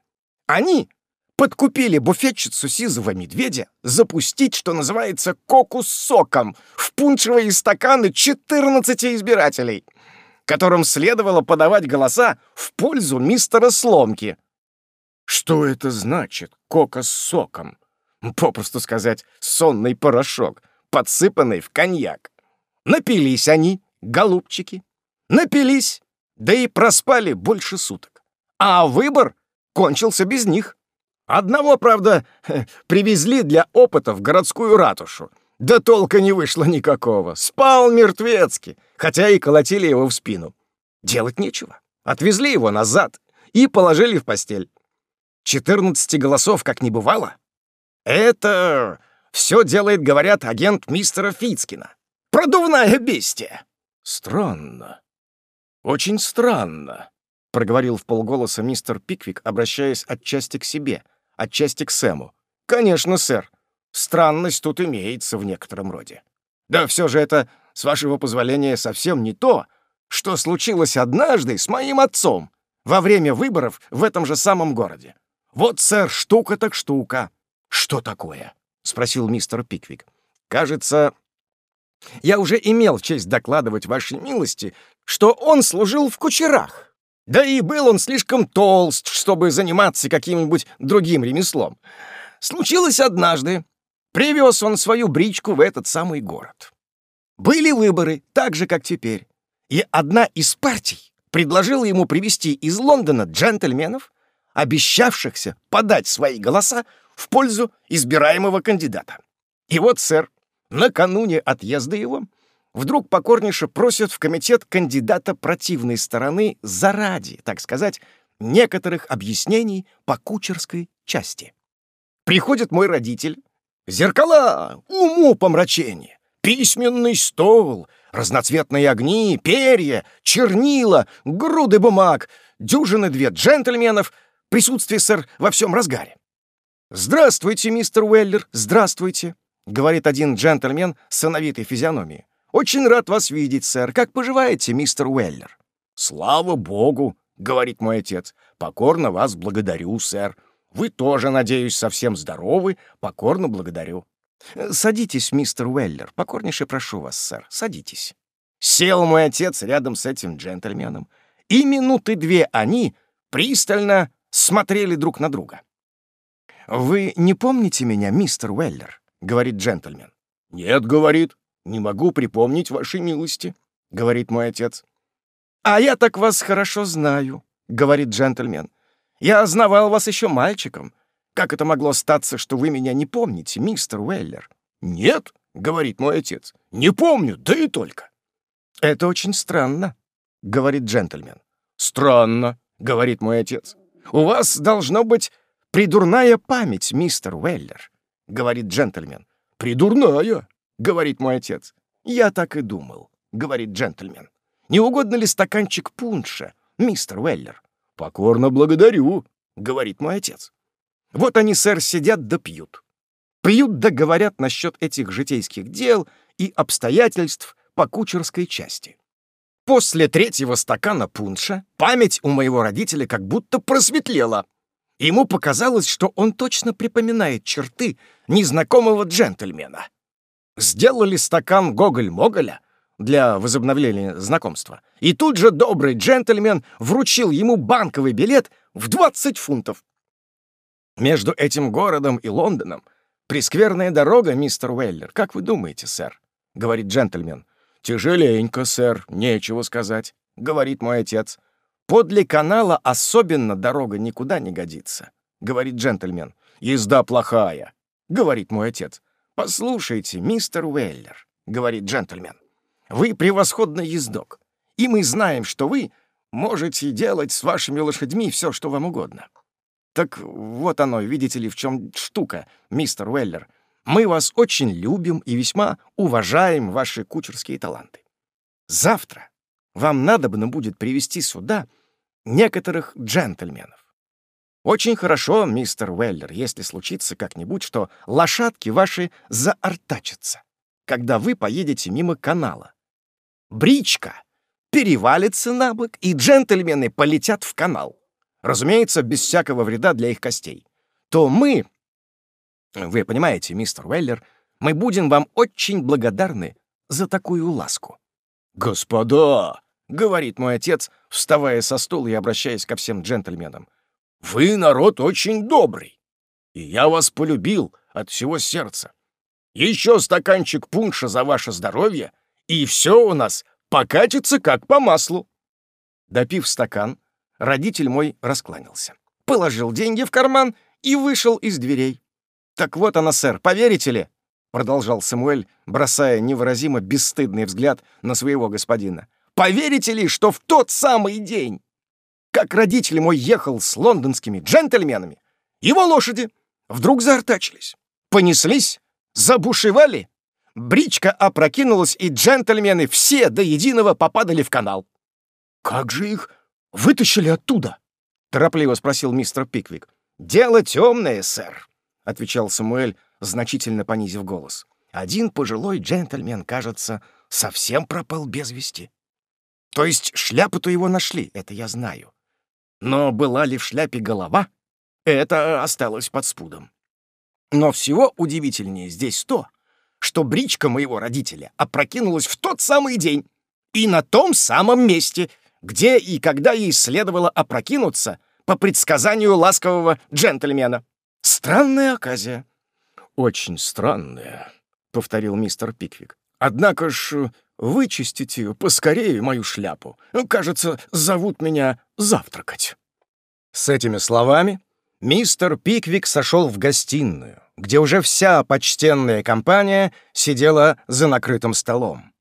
Они подкупили буфетчицу сизого медведя запустить, что называется, коку соком в пуншевые стаканы 14 избирателей, которым следовало подавать голоса в пользу мистера Сломки. Что это значит, кока с соком? Попросту сказать, сонный порошок, подсыпанный в коньяк. Напились они, голубчики. Напились, да и проспали больше суток. А выбор кончился без них. Одного, правда, привезли для опыта в городскую ратушу. Да толка не вышло никакого. Спал мертвецки, хотя и колотили его в спину. Делать нечего. Отвезли его назад и положили в постель. Четырнадцати голосов как не бывало. Это все делает, говорят, агент мистера Фицкина. Продувная бестия!» «Странно. Очень странно», — проговорил в полголоса мистер Пиквик, обращаясь отчасти к себе, отчасти к Сэму. «Конечно, сэр. Странность тут имеется в некотором роде. Да все же это, с вашего позволения, совсем не то, что случилось однажды с моим отцом во время выборов в этом же самом городе. Вот, сэр, штука так штука. Что такое? спросил мистер Пиквик. Кажется, я уже имел честь докладывать вашей милости, что он служил в кучерах. Да и был он слишком толст, чтобы заниматься каким-нибудь другим ремеслом. Случилось однажды. Привез он свою бричку в этот самый город. Были выборы, так же, как теперь. И одна из партий предложила ему привести из Лондона джентльменов, обещавшихся подать свои голоса в пользу избираемого кандидата. И вот, сэр, накануне отъезда его вдруг покорнейше просят в комитет кандидата противной стороны заради, так сказать, некоторых объяснений по кучерской части. Приходит мой родитель, зеркала, уму помрачение, письменный стол, разноцветные огни, перья, чернила, груды бумаг, дюжины две джентльменов, присутствие, сэр, во всем разгаре. «Здравствуйте, мистер Уэллер, здравствуйте», — говорит один джентльмен с сыновитой физиономией. «Очень рад вас видеть, сэр. Как поживаете, мистер Уэллер?» «Слава богу!» — говорит мой отец. «Покорно вас благодарю, сэр. Вы тоже, надеюсь, совсем здоровы. Покорно благодарю». «Садитесь, мистер Уэллер. Покорнейше прошу вас, сэр. Садитесь». Сел мой отец рядом с этим джентльменом, и минуты две они пристально смотрели друг на друга. «Вы не помните меня, мистер Уэллер?» — говорит джентльмен. «Нет, — говорит, «Не могу припомнить вашей милости», — говорит мой отец. «А я так вас хорошо знаю», — говорит джентльмен. «Я знавал вас еще мальчиком. Как это могло статься, что вы меня не помните, мистер Уэллер?» «Нет», — говорит мой отец, — «не помню, да и только». «Это очень странно», — говорит джентльмен. «Странно», — говорит мой отец. «У вас должно быть придурная память, мистер Уэллер», — говорит джентльмен. «Придурная», — говорит мой отец. «Я так и думал», — говорит джентльмен. «Не угодно ли стаканчик пунша, мистер Уэллер?» «Покорно благодарю», — говорит мой отец. Вот они, сэр, сидят да пьют. Пьют да говорят насчет этих житейских дел и обстоятельств по кучерской части. После третьего стакана пунша память у моего родителя как будто просветлела. Ему показалось, что он точно припоминает черты незнакомого джентльмена сделали стакан Гоголь-Моголя для возобновления знакомства, и тут же добрый джентльмен вручил ему банковый билет в 20 фунтов. Между этим городом и Лондоном прескверная дорога, мистер Уэллер. Как вы думаете, сэр? — говорит джентльмен. «Тяжеленько, сэр, нечего сказать», — говорит мой отец. «Подле канала особенно дорога никуда не годится», — говорит джентльмен. «Езда плохая», — говорит мой отец. «Послушайте, мистер Уэллер», — говорит джентльмен, — «вы превосходный ездок, и мы знаем, что вы можете делать с вашими лошадьми все, что вам угодно. Так вот оно, видите ли, в чем штука, мистер Уэллер. Мы вас очень любим и весьма уважаем ваши кучерские таланты. Завтра вам надобно будет привести сюда некоторых джентльменов. Очень хорошо, мистер Уэллер, если случится как-нибудь, что лошадки ваши заортачатся, когда вы поедете мимо канала. Бричка перевалится на бок, и джентльмены полетят в канал. Разумеется, без всякого вреда для их костей. То мы, вы понимаете, мистер Уэллер, мы будем вам очень благодарны за такую ласку. «Господа!» — говорит мой отец, вставая со стула и обращаясь ко всем джентльменам. Вы народ очень добрый, и я вас полюбил от всего сердца. Еще стаканчик пунша за ваше здоровье, и все у нас покатится как по маслу». Допив стакан, родитель мой раскланялся, положил деньги в карман и вышел из дверей. «Так вот она, сэр, поверите ли?» — продолжал Самуэль, бросая невыразимо бесстыдный взгляд на своего господина. «Поверите ли, что в тот самый день, как родитель мой ехал с лондонскими джентльменами, его лошади вдруг заортачились, понеслись, забушевали, бричка опрокинулась, и джентльмены все до единого попадали в канал. «Как же их вытащили оттуда?» — торопливо спросил мистер Пиквик. «Дело темное, сэр», — отвечал Самуэль, значительно понизив голос. «Один пожилой джентльмен, кажется, совсем пропал без вести. То есть шляпу-то его нашли, это я знаю. Но была ли в шляпе голова, это осталось под спудом. Но всего удивительнее здесь то, что бричка моего родителя опрокинулась в тот самый день и на том самом месте, где и когда ей следовало опрокинуться по предсказанию ласкового джентльмена. Странная оказия. «Очень странная», — повторил мистер Пиквик. «Однако ж вычистите поскорее мою шляпу. Кажется, зовут меня завтракать». С этими словами мистер Пиквик сошел в гостиную, где уже вся почтенная компания сидела за накрытым столом.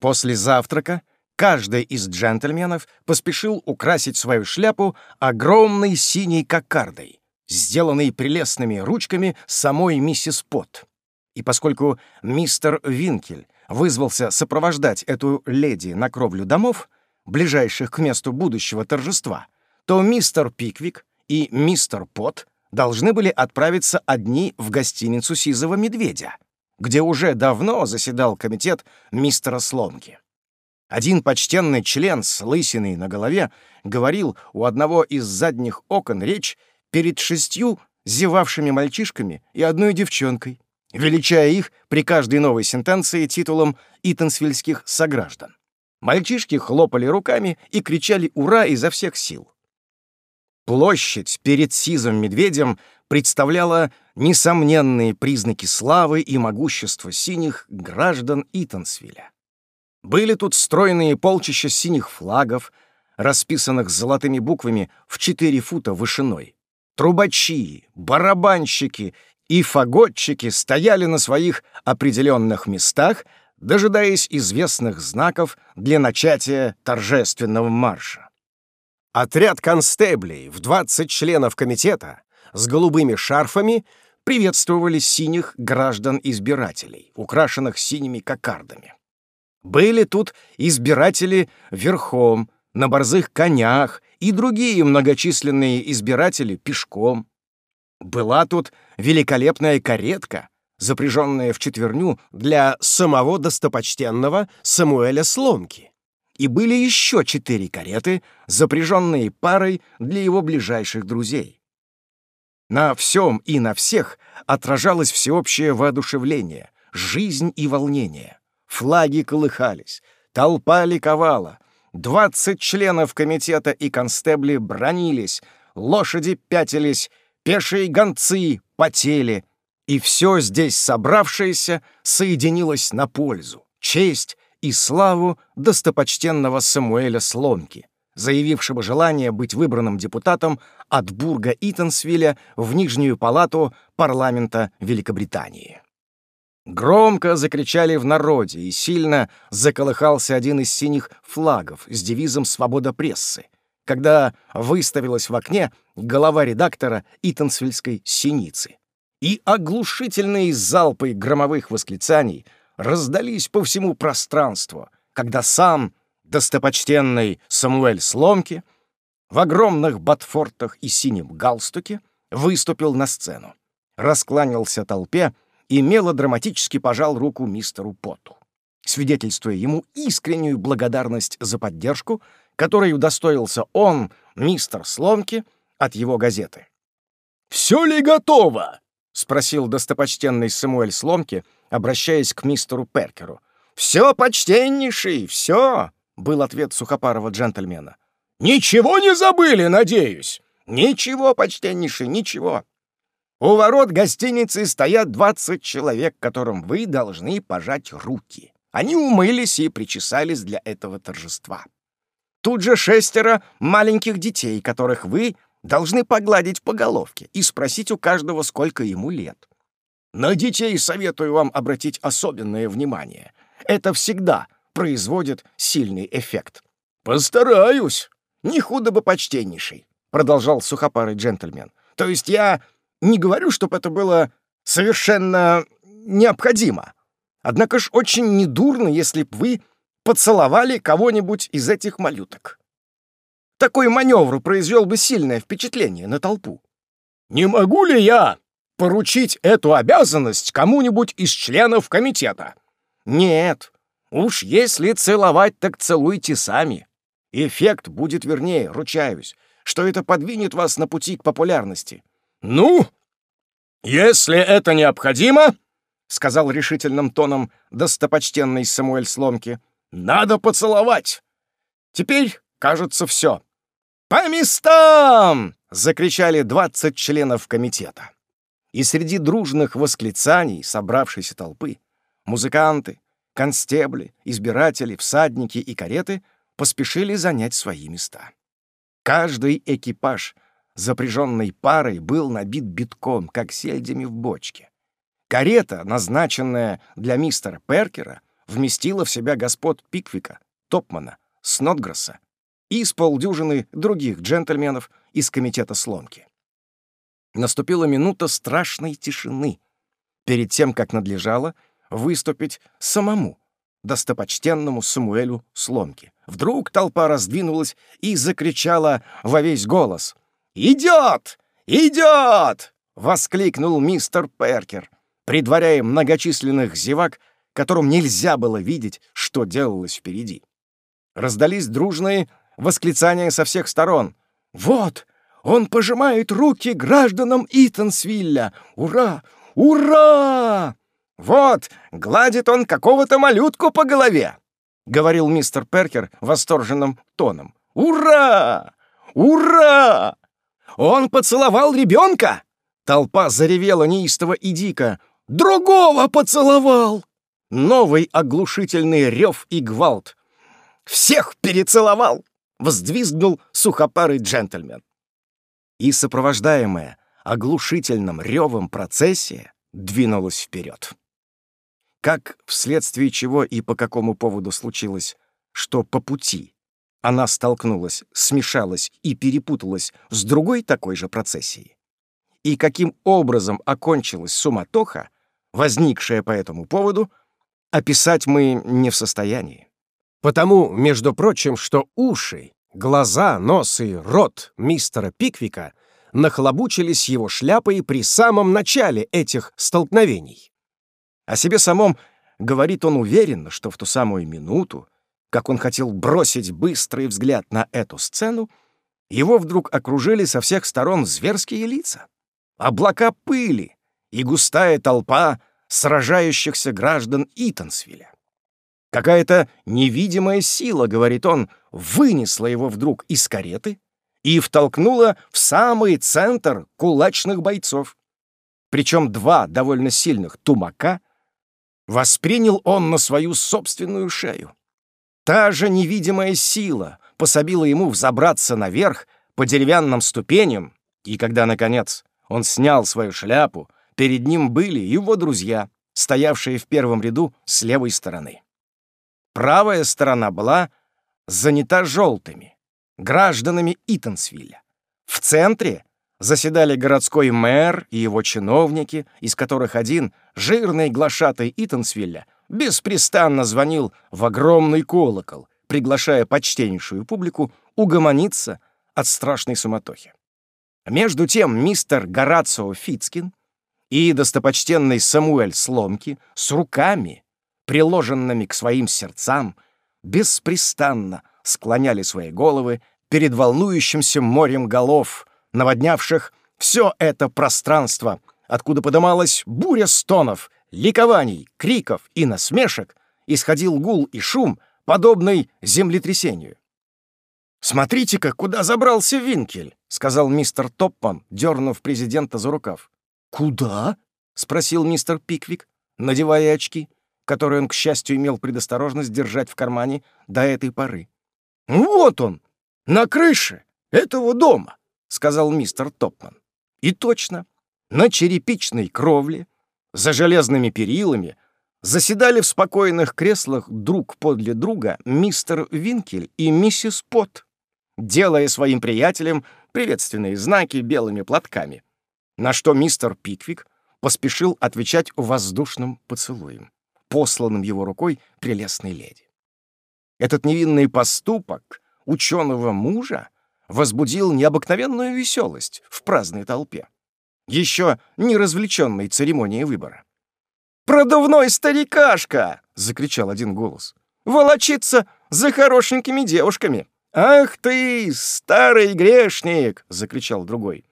После завтрака каждый из джентльменов поспешил украсить свою шляпу огромной синей кокардой, сделанной прелестными ручками самой миссис Пот. И поскольку мистер Винкель вызвался сопровождать эту леди на кровлю домов, ближайших к месту будущего торжества, то мистер Пиквик и мистер Пот должны были отправиться одни в гостиницу «Сизого медведя», где уже давно заседал комитет мистера Сломки. Один почтенный член с лысиной на голове говорил у одного из задних окон речь перед шестью зевавшими мальчишками и одной девчонкой, величая их при каждой новой сентенции титулом итансвильских сограждан. Мальчишки хлопали руками и кричали «Ура!» изо всех сил. Площадь перед сизым медведем представляла несомненные признаки славы и могущества синих граждан Итансвилля. Были тут стройные полчища синих флагов, расписанных золотыми буквами в четыре фута вышиной. Трубачи, барабанщики и фаготчики стояли на своих определенных местах, дожидаясь известных знаков для начатия торжественного марша. Отряд констеблей в 20 членов комитета с голубыми шарфами приветствовали синих граждан-избирателей, украшенных синими кокардами. Были тут избиратели верхом, на борзых конях и другие многочисленные избиратели пешком. Была тут великолепная каретка, запряженная в четверню для самого достопочтенного Самуэля Сломки. И были еще четыре кареты, запряженные парой для его ближайших друзей. На всем и на всех отражалось всеобщее воодушевление, жизнь и волнение. Флаги колыхались, толпа ликовала, двадцать членов комитета и констебли бронились, лошади пятились, пешие гонцы потели, и все здесь собравшееся соединилось на пользу, честь и славу достопочтенного Самуэля Сломки, заявившего желание быть выбранным депутатом от Бурга Итансвилля в Нижнюю палату парламента Великобритании. Громко закричали в народе, и сильно заколыхался один из синих флагов с девизом «Свобода прессы», когда выставилась в окне голова редактора Итансвильской «Синицы». И оглушительные залпы громовых восклицаний раздались по всему пространству, когда сам достопочтенный Самуэль Сломки в огромных ботфортах и синем галстуке выступил на сцену, раскланялся толпе и мелодраматически пожал руку мистеру Потту, свидетельствуя ему искреннюю благодарность за поддержку, которой удостоился он, мистер Сломки, от его газеты. «Все ли готово?» — спросил достопочтенный Самуэль Сломки, обращаясь к мистеру Перкеру. «Все, почтеннейший, все!» — был ответ сухопарого джентльмена. «Ничего не забыли, надеюсь?» «Ничего, почтеннейший, ничего. У ворот гостиницы стоят двадцать человек, которым вы должны пожать руки. Они умылись и причесались для этого торжества. Тут же шестеро маленьких детей, которых вы должны погладить по головке и спросить у каждого, сколько ему лет. На детей советую вам обратить особенное внимание. Это всегда производит сильный эффект. «Постараюсь. Не худо бы почтеннейший», — продолжал сухопарый джентльмен. «То есть я не говорю, чтобы это было совершенно необходимо. Однако ж очень недурно, если б вы поцеловали кого-нибудь из этих малюток. Такой маневр произвел бы сильное впечатление на толпу. Не могу ли я поручить эту обязанность кому-нибудь из членов комитета? Нет, уж если целовать, так целуйте сами. Эффект будет вернее, ручаюсь, что это подвинет вас на пути к популярности. Ну, если это необходимо, — сказал решительным тоном достопочтенный Самуэль Сломки, — надо поцеловать. Теперь, кажется, все. «По местам!» — закричали двадцать членов комитета. И среди дружных восклицаний собравшейся толпы музыканты, констебли, избиратели, всадники и кареты поспешили занять свои места. Каждый экипаж, запряженный парой, был набит битком, как сельдями в бочке. Карета, назначенная для мистера Перкера, вместила в себя господ Пиквика, Топмана, Снотгресса и с полдюжины других джентльменов из комитета сломки. Наступила минута страшной тишины перед тем, как надлежало выступить самому достопочтенному Самуэлю Сломки. Вдруг толпа раздвинулась и закричала во весь голос. «Идет! Идет!» — воскликнул мистер Перкер, предваряя многочисленных зевак, которым нельзя было видеть, что делалось впереди. Раздались дружные восклицания со всех сторон. «Вот! Он пожимает руки гражданам Итансвилля! Ура! Ура!» «Вот, гладит он какого-то малютку по голове!» — говорил мистер Перкер восторженным тоном. «Ура! Ура! Он поцеловал ребенка!» Толпа заревела неистово и дико. «Другого поцеловал!» Новый оглушительный рев и гвалт. «Всех перецеловал!» — вздвизгнул сухопарый джентльмен. И сопровождаемая оглушительным ревом процессия двинулась вперед. Как, вследствие чего и по какому поводу случилось, что по пути она столкнулась, смешалась и перепуталась с другой такой же процессией, и каким образом окончилась суматоха, возникшая по этому поводу, описать мы не в состоянии. Потому, между прочим, что уши, глаза, нос и рот мистера Пиквика нахлобучились его шляпой при самом начале этих столкновений. О себе самом говорит он уверенно, что в ту самую минуту, как он хотел бросить быстрый взгляд на эту сцену, его вдруг окружили со всех сторон зверские лица, облака пыли и густая толпа сражающихся граждан Итансвилля. Какая-то невидимая сила, говорит он, вынесла его вдруг из кареты и втолкнула в самый центр кулачных бойцов. Причем два довольно сильных тумака воспринял он на свою собственную шею. Та же невидимая сила пособила ему взобраться наверх по деревянным ступеням, и когда, наконец, он снял свою шляпу, перед ним были его друзья, стоявшие в первом ряду с левой стороны. Правая сторона была занята желтыми, гражданами Итансвилля. В центре заседали городской мэр и его чиновники, из которых один, жирный глашатай Итансвилля, беспрестанно звонил в огромный колокол, приглашая почтеннейшую публику угомониться от страшной суматохи. Между тем мистер Горацио Фицкин и достопочтенный Самуэль Сломки с руками, приложенными к своим сердцам, беспрестанно склоняли свои головы перед волнующимся морем голов, наводнявших все это пространство, откуда подымалась буря стонов, ликований, криков и насмешек, исходил гул и шум, подобный землетрясению. «Смотрите-ка, куда забрался Винкель!» — сказал мистер Топпан, дернув президента за рукав. «Куда?» — спросил мистер Пиквик, надевая очки, которые он, к счастью, имел предосторожность держать в кармане до этой поры. «Вот он, на крыше этого дома!» — сказал мистер Топман. И точно, на черепичной кровле, за железными перилами, заседали в спокойных креслах друг подле друга мистер Винкель и миссис Пот, делая своим приятелям приветственные знаки белыми платками, на что мистер Пиквик поспешил отвечать воздушным поцелуем, посланным его рукой прелестной леди. Этот невинный поступок ученого мужа возбудил необыкновенную веселость в праздной толпе, еще не развлеченной церемонией выбора. «Продувной старикашка!» — закричал один голос. «Волочится за хорошенькими девушками! «Ах ты, старый грешник!» — закричал другой.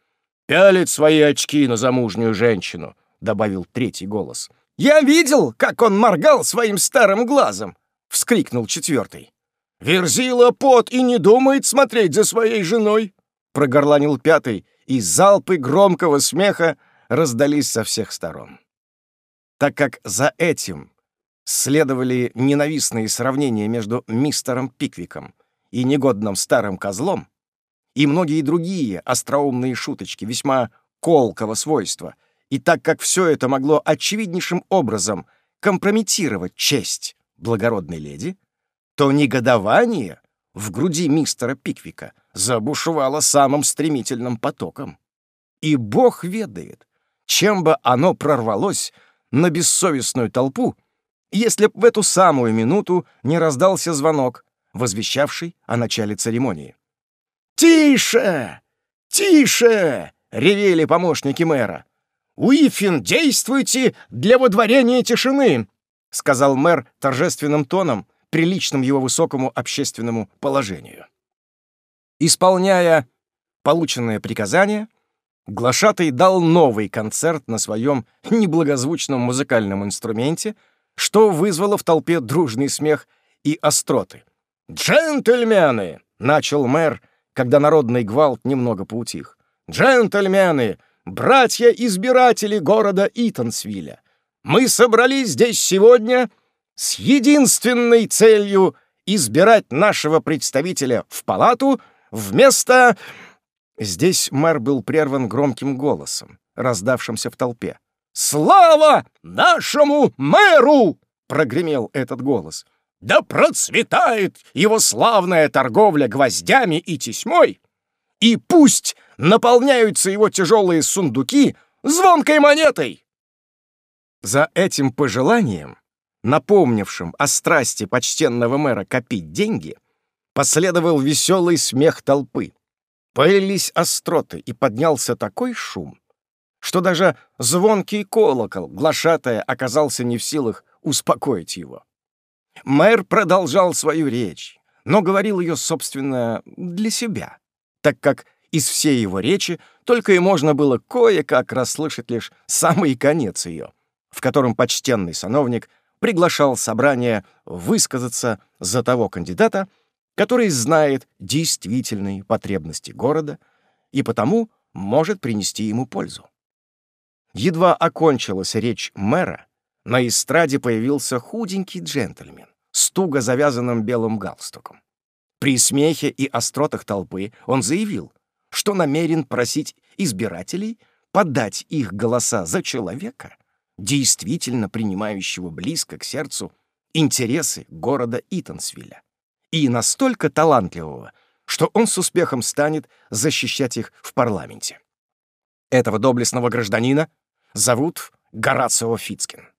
«Пялит свои очки на замужнюю женщину», — добавил третий голос. «Я видел, как он моргал своим старым глазом!» — вскрикнул четвертый. «Верзила пот и не думает смотреть за своей женой!» — прогорланил пятый, и залпы громкого смеха раздались со всех сторон. Так как за этим следовали ненавистные сравнения между мистером Пиквиком и негодным старым козлом, и многие другие остроумные шуточки весьма колкого свойства, и так как все это могло очевиднейшим образом компрометировать честь благородной леди, то негодование в груди мистера Пиквика забушевало самым стремительным потоком. И бог ведает, чем бы оно прорвалось на бессовестную толпу, если б в эту самую минуту не раздался звонок, возвещавший о начале церемонии. «Тише! Тише!» — ревели помощники мэра. «Уифин, действуйте для водворения тишины!» — сказал мэр торжественным тоном, приличным его высокому общественному положению. Исполняя полученное приказание, Глашатый дал новый концерт на своем неблагозвучном музыкальном инструменте, что вызвало в толпе дружный смех и остроты. «Джентльмены!» — начал мэр, когда народный гвалт немного поутих. «Джентльмены! Братья-избиратели города Итансвилля! Мы собрались здесь сегодня с единственной целью избирать нашего представителя в палату вместо...» Здесь мэр был прерван громким голосом, раздавшимся в толпе. «Слава нашему мэру!» — прогремел этот голос. «Да процветает его славная торговля гвоздями и тесьмой! И пусть наполняются его тяжелые сундуки звонкой монетой!» За этим пожеланием, напомнившим о страсти почтенного мэра копить деньги, последовал веселый смех толпы. Полились остроты, и поднялся такой шум, что даже звонкий колокол, глашатая, оказался не в силах успокоить его. Мэр продолжал свою речь, но говорил ее, собственно, для себя, так как из всей его речи только и можно было кое-как расслышать лишь самый конец ее, в котором почтенный сановник приглашал собрание высказаться за того кандидата, который знает действительные потребности города и потому может принести ему пользу. Едва окончилась речь мэра, на эстраде появился худенький джентльмен с туго завязанным белым галстуком. При смехе и остротах толпы он заявил, что намерен просить избирателей подать их голоса за человека, действительно принимающего близко к сердцу интересы города Итансвилля и настолько талантливого, что он с успехом станет защищать их в парламенте. Этого доблестного гражданина зовут Горацио Фицкин.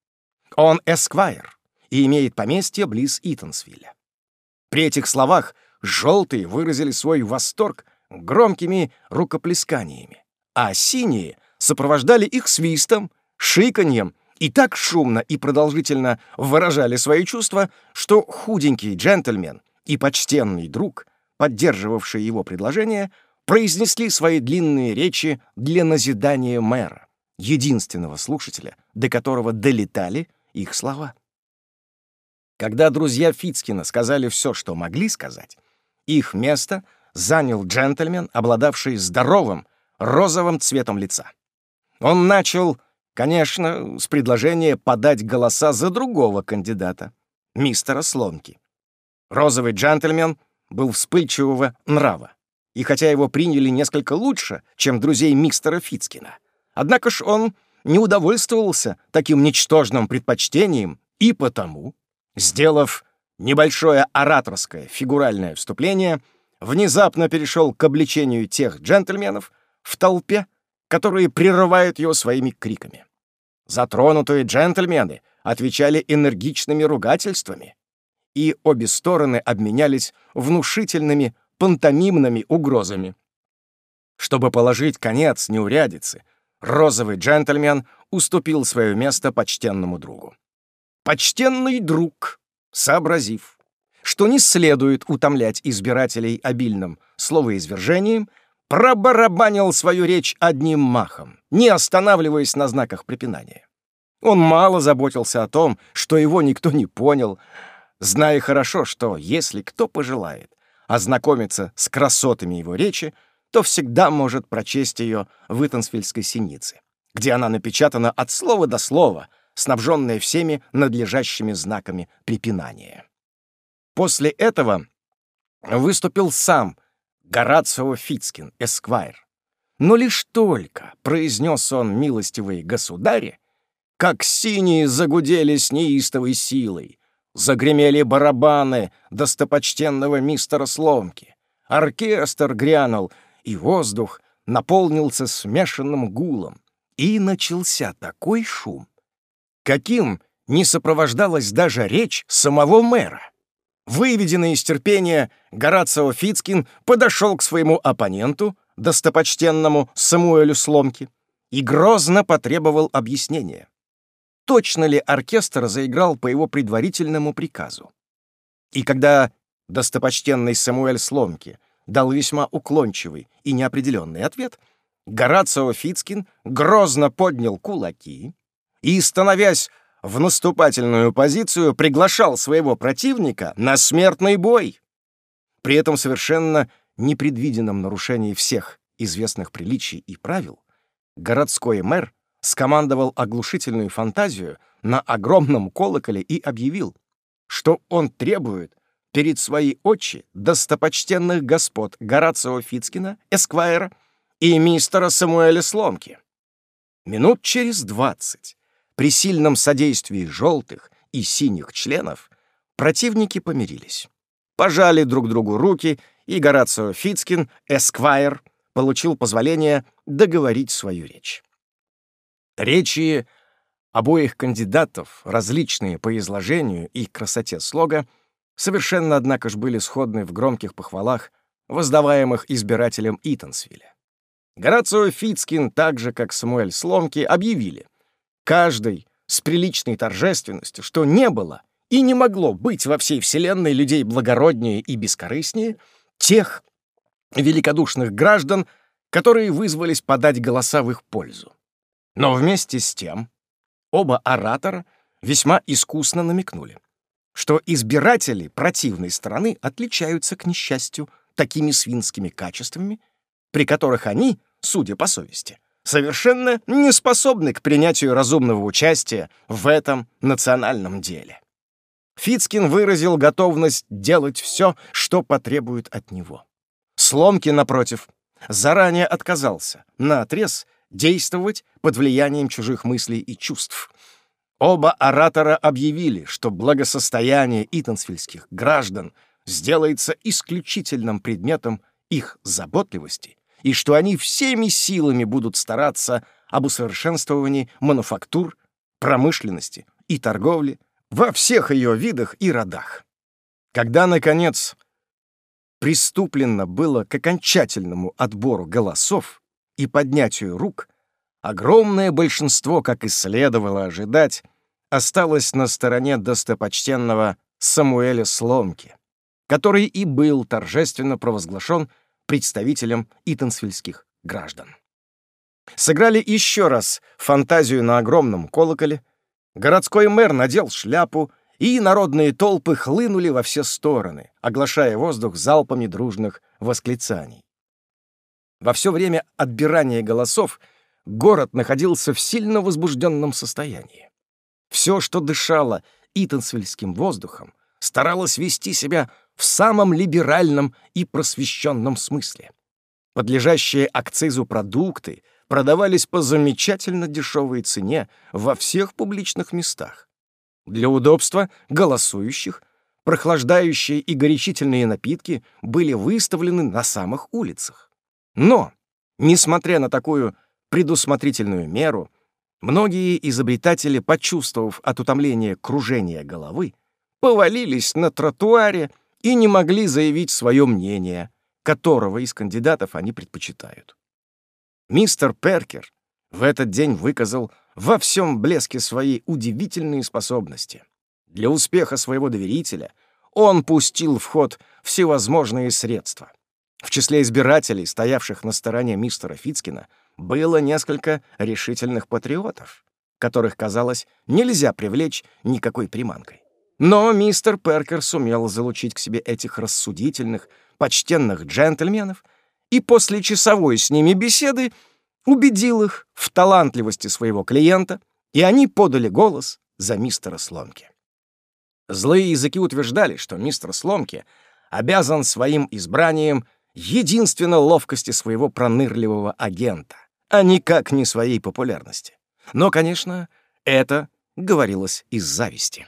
Он эсквайр и имеет поместье близ Итансвилля. При этих словах желтые выразили свой восторг громкими рукоплесканиями, а синие сопровождали их свистом, шиканьем и так шумно и продолжительно выражали свои чувства, что худенький джентльмен и почтенный друг, поддерживавший его предложение, произнесли свои длинные речи для назидания мэра, единственного слушателя, до которого долетали их слова. Когда друзья Фицкина сказали все, что могли сказать, их место занял джентльмен, обладавший здоровым, розовым цветом лица. Он начал, конечно, с предложения подать голоса за другого кандидата, мистера Слонки. Розовый джентльмен был вспыльчивого нрава, и хотя его приняли несколько лучше, чем друзей мистера Фицкина, однако ж он не удовольствовался таким ничтожным предпочтением и потому, сделав небольшое ораторское фигуральное вступление, внезапно перешел к обличению тех джентльменов в толпе, которые прерывают его своими криками. Затронутые джентльмены отвечали энергичными ругательствами, и обе стороны обменялись внушительными пантомимными угрозами. Чтобы положить конец неурядице, розовый джентльмен уступил свое место почтенному другу. Почтенный друг, сообразив, что не следует утомлять избирателей обильным словоизвержением, пробарабанил свою речь одним махом, не останавливаясь на знаках препинания. Он мало заботился о том, что его никто не понял, зная хорошо, что если кто пожелает ознакомиться с красотами его речи, то всегда может прочесть ее в Итансфильской синице, где она напечатана от слова до слова, снабженная всеми надлежащими знаками препинания. После этого выступил сам Горацио Фицкин, эсквайр. Но лишь только произнес он милостивые государи, как синие загудели с неистовой силой, загремели барабаны достопочтенного мистера Сломки, оркестр грянул, и воздух наполнился смешанным гулом, и начался такой шум, каким не сопровождалась даже речь самого мэра. Выведенный из терпения, Горацио Фицкин подошел к своему оппоненту, достопочтенному Самуэлю Сломке, и грозно потребовал объяснения. Точно ли оркестр заиграл по его предварительному приказу? И когда достопочтенный Самуэль Сломки дал весьма уклончивый и неопределенный ответ, Горацио Фицкин грозно поднял кулаки и, становясь в наступательную позицию, приглашал своего противника на смертный бой. При этом совершенно непредвиденном нарушении всех известных приличий и правил, городской мэр скомандовал оглушительную фантазию на огромном колоколе и объявил, что он требует перед своей очи достопочтенных господ Горацио Фицкина, Эсквайра и мистера Самуэля Сломки. Минут через двадцать при сильном содействии желтых и синих членов противники помирились. Пожали друг другу руки, и Горацио Фицкин, эсквайр, получил позволение договорить свою речь. Речи обоих кандидатов, различные по изложению и красоте слога, совершенно, однако ж, были сходны в громких похвалах, воздаваемых избирателям Итансвилля. Горацио Фицкин, так же, как Самуэль Сломки, объявили — каждый с приличной торжественностью, что не было и не могло быть во всей вселенной людей благороднее и бескорыстнее тех великодушных граждан, которые вызвались подать голоса в их пользу. Но вместе с тем оба оратора весьма искусно намекнули, что избиратели противной стороны отличаются, к несчастью, такими свинскими качествами, при которых они, судя по совести, совершенно не способны к принятию разумного участия в этом национальном деле. Фицкин выразил готовность делать все, что потребует от него. Сломки, напротив, заранее отказался на отрез действовать под влиянием чужих мыслей и чувств. Оба оратора объявили, что благосостояние итансвильских граждан сделается исключительным предметом их заботливости и что они всеми силами будут стараться об усовершенствовании мануфактур, промышленности и торговли во всех ее видах и родах. Когда, наконец, приступлено было к окончательному отбору голосов и поднятию рук, огромное большинство, как и следовало ожидать, осталось на стороне достопочтенного Самуэля Сломки, который и был торжественно провозглашен представителям итансвильских граждан. Сыграли еще раз фантазию на огромном колоколе, городской мэр надел шляпу, и народные толпы хлынули во все стороны, оглашая воздух залпами дружных восклицаний. Во все время отбирания голосов город находился в сильно возбужденном состоянии. Все, что дышало итансвильским воздухом, старалось вести себя в самом либеральном и просвещенном смысле. Подлежащие акцизу продукты продавались по замечательно дешевой цене во всех публичных местах. Для удобства голосующих прохлаждающие и горячительные напитки были выставлены на самых улицах. Но, несмотря на такую предусмотрительную меру, многие изобретатели, почувствовав от утомления кружения головы, повалились на тротуаре и не могли заявить свое мнение, которого из кандидатов они предпочитают. Мистер Перкер в этот день выказал во всем блеске своей удивительные способности. Для успеха своего доверителя он пустил в ход всевозможные средства. В числе избирателей, стоявших на стороне мистера Фицкина, было несколько решительных патриотов, которых, казалось, нельзя привлечь никакой приманкой. Но мистер Перкер сумел залучить к себе этих рассудительных, почтенных джентльменов и после часовой с ними беседы убедил их в талантливости своего клиента, и они подали голос за мистера Сломки. Злые языки утверждали, что мистер Сломки обязан своим избранием единственно ловкости своего пронырливого агента, а никак не своей популярности. Но, конечно, это говорилось из зависти.